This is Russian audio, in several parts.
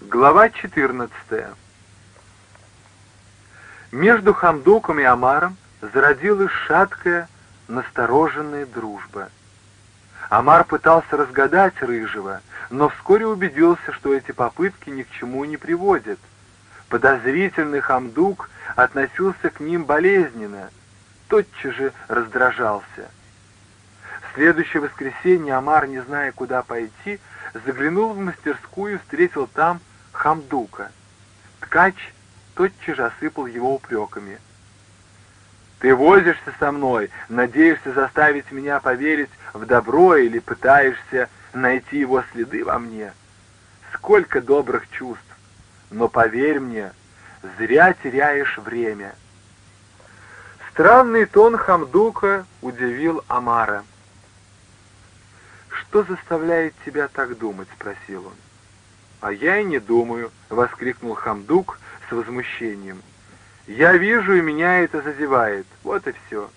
Глава 14 Между Хамдуком и Амаром зародилась шаткая, настороженная дружба. Амар пытался разгадать Рыжего, но вскоре убедился, что эти попытки ни к чему не приводят. Подозрительный Хамдук относился к ним болезненно, тотчас же раздражался. В следующее воскресенье Амар, не зная, куда пойти, заглянул в мастерскую и встретил там Хамдука. Ткач тотчас же осыпал его упреками. «Ты возишься со мной, надеешься заставить меня поверить в добро или пытаешься найти его следы во мне? Сколько добрых чувств! Но поверь мне, зря теряешь время». Странный тон Хамдука удивил Амара. «Что заставляет тебя так думать?» — спросил он. «А я и не думаю», — воскликнул Хамдук с возмущением. «Я вижу, и меня это задевает. Вот и все».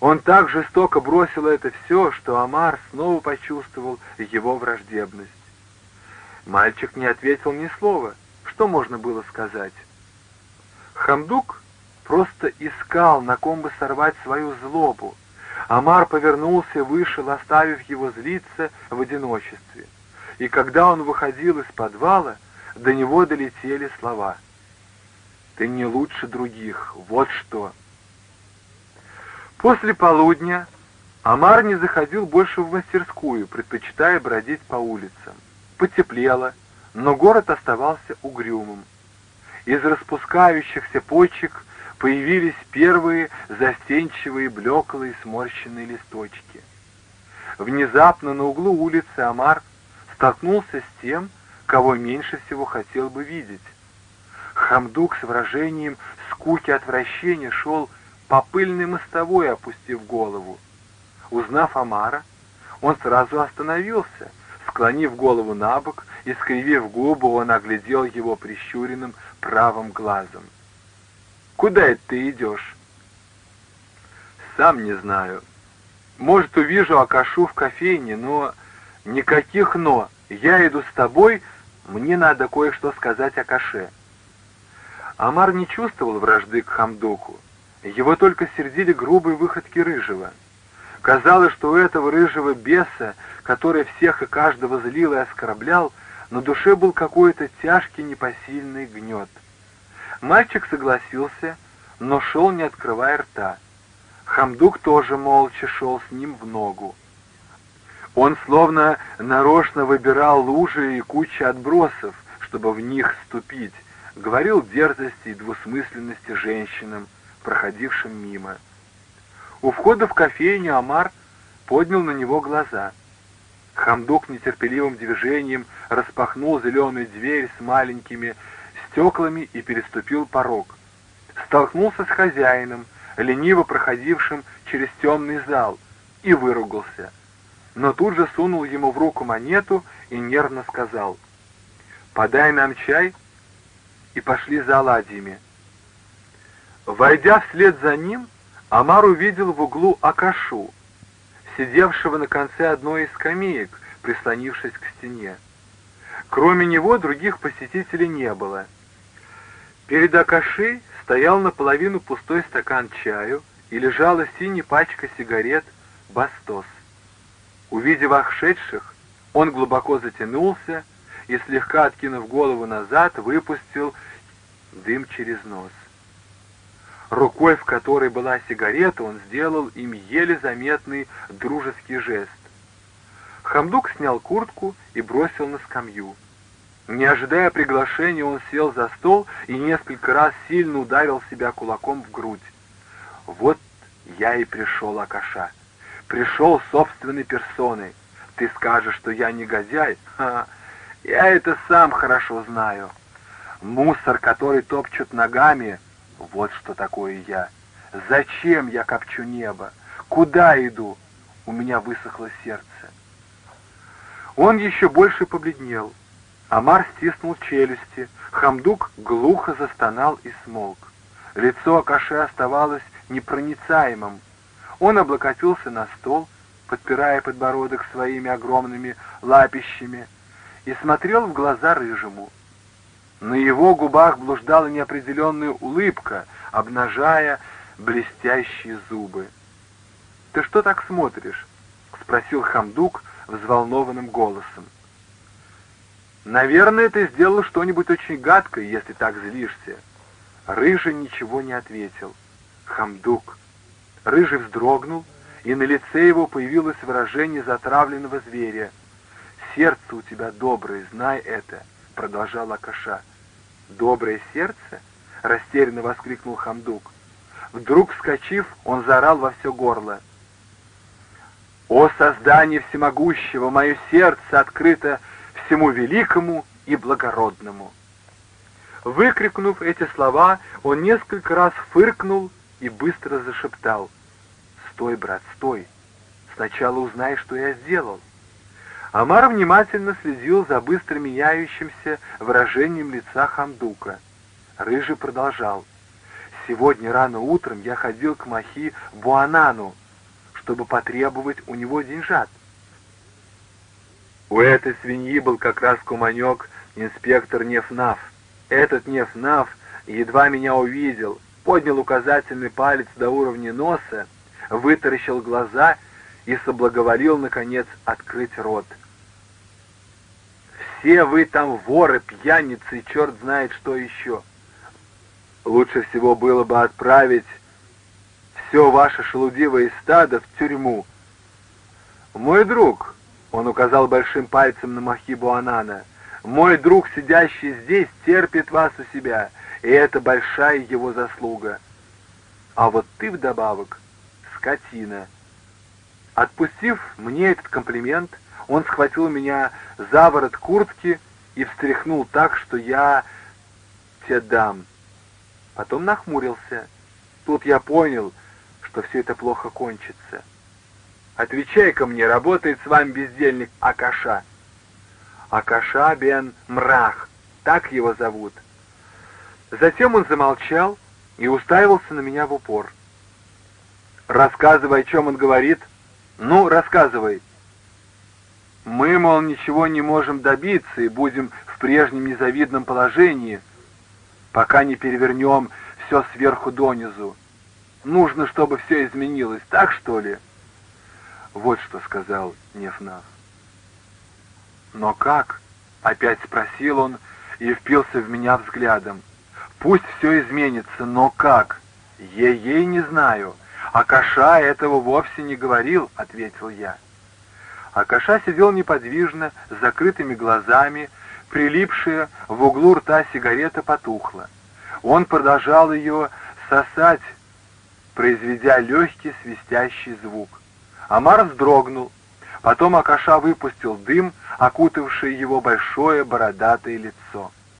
Он так жестоко бросил это все, что Амар снова почувствовал его враждебность. Мальчик не ответил ни слова. Что можно было сказать? Хамдук просто искал, на ком бы сорвать свою злобу. Амар повернулся и вышел, оставив его злиться в одиночестве и когда он выходил из подвала, до него долетели слова. «Ты не лучше других, вот что!» После полудня Амар не заходил больше в мастерскую, предпочитая бродить по улицам. Потеплело, но город оставался угрюмым. Из распускающихся почек появились первые застенчивые, блеклые, сморщенные листочки. Внезапно на углу улицы Амар столкнулся с тем, кого меньше всего хотел бы видеть. Хамдук с выражением скуки отвращения шел по пыльной мостовой, опустив голову. Узнав Амара, он сразу остановился, склонив голову на бок и, скривив губы, он оглядел его прищуренным правым глазом. «Куда это ты идешь?» «Сам не знаю. Может, увижу Акашу в кофейне, но «Никаких «но». Я иду с тобой, мне надо кое-что сказать о Каше». Амар не чувствовал вражды к Хамдоку. Его только сердили грубые выходки Рыжего. Казалось, что у этого рыжего беса, который всех и каждого злил и оскорблял, на душе был какой-то тяжкий непосильный гнет. Мальчик согласился, но шел, не открывая рта. Хамдук тоже молча шел с ним в ногу. Он словно нарочно выбирал лужи и кучи отбросов, чтобы в них ступить, говорил дерзости и двусмысленности женщинам, проходившим мимо. У входа в кофейню Амар поднял на него глаза. Хамдук нетерпеливым движением распахнул зеленую дверь с маленькими стеклами и переступил порог. Столкнулся с хозяином, лениво проходившим через темный зал, и выругался — но тут же сунул ему в руку монету и нервно сказал «Подай нам чай» и пошли за оладьями. Войдя вслед за ним, Амар увидел в углу Акашу, сидевшего на конце одной из скамеек, прислонившись к стене. Кроме него других посетителей не было. Перед Акашей стоял наполовину пустой стакан чаю и лежала синяя пачка сигарет «Бастос». Увидев вошедших, он глубоко затянулся и, слегка откинув голову назад, выпустил дым через нос. Рукой, в которой была сигарета, он сделал им еле заметный дружеский жест. Хамдук снял куртку и бросил на скамью. Не ожидая приглашения, он сел за стол и несколько раз сильно ударил себя кулаком в грудь. «Вот я и пришел, Акаша пришел собственной персоной. Ты скажешь, что я негодяй? Ха, я это сам хорошо знаю. Мусор, который топчут ногами, вот что такое я. Зачем я копчу небо? Куда иду? У меня высохло сердце. Он еще больше побледнел. Амар стиснул челюсти. Хамдук глухо застонал и смолк. Лицо Акаши оставалось непроницаемым, он облокотился на стол, подпирая подбородок своими огромными лапищами, и смотрел в глаза рыжему. На его губах блуждала неопределенная улыбка, обнажая блестящие зубы. «Ты что так смотришь?» — спросил Хамдук взволнованным голосом. «Наверное, ты сделал что-нибудь очень гадкое, если так злишься». Рыжий ничего не ответил. Хамдук. Рыжий вздрогнул, и на лице его появилось выражение затравленного зверя. «Сердце у тебя доброе, знай это», — продолжал Акаша. «Доброе сердце?» — растерянно воскликнул Хамдук. Вдруг, вскочив, он заорал во все горло. «О создание всемогущего, мое сердце открыто всему великому и благородному!» Выкрикнув эти слова, он несколько раз фыркнул и быстро зашептал. «Стой, брат, стой! Сначала узнай, что я сделал!» Амар внимательно следил за быстро меняющимся выражением лица Хамдука. Рыжий продолжал. «Сегодня рано утром я ходил к Махи Буанану, чтобы потребовать у него деньжат. У этой свиньи был как раз куманек инспектор Нефнаф. Этот Нефнаф едва меня увидел, поднял указательный палец до уровня носа, вытаращил глаза и соблаговолил, наконец, открыть рот. «Все вы там воры, пьяницы и черт знает что еще. Лучше всего было бы отправить все ваше шелудивое стадо в тюрьму. Мой друг, — он указал большим пальцем на Махибу Анана, — мой друг, сидящий здесь, терпит вас у себя, и это большая его заслуга. А вот ты вдобавок — скотина. Отпустив мне этот комплимент, он схватил меня за ворот куртки и встряхнул так, что я тебе дам. Потом нахмурился. Тут я понял, что все это плохо кончится. Отвечай-ка мне, работает с вами бездельник Акаша. Акаша бен Мрах, так его зовут. Затем он замолчал и уставился на меня в упор. «Рассказывай, о чем он говорит». «Ну, рассказывай». «Мы, мол, ничего не можем добиться и будем в прежнем незавидном положении, пока не перевернем все сверху донизу. Нужно, чтобы все изменилось, так что ли?» Вот что сказал Нефнав. «Но как?» — опять спросил он и впился в меня взглядом. Пусть все изменится, но как? Ей-ей не знаю. Акаша этого вовсе не говорил, ответил я. Акаша сидел неподвижно, с закрытыми глазами, прилипшая в углу рта сигарета потухла. Он продолжал ее сосать, произведя легкий свистящий звук. Амар вздрогнул. Потом Акаша выпустил дым, окутавший его большое бородатое лицо.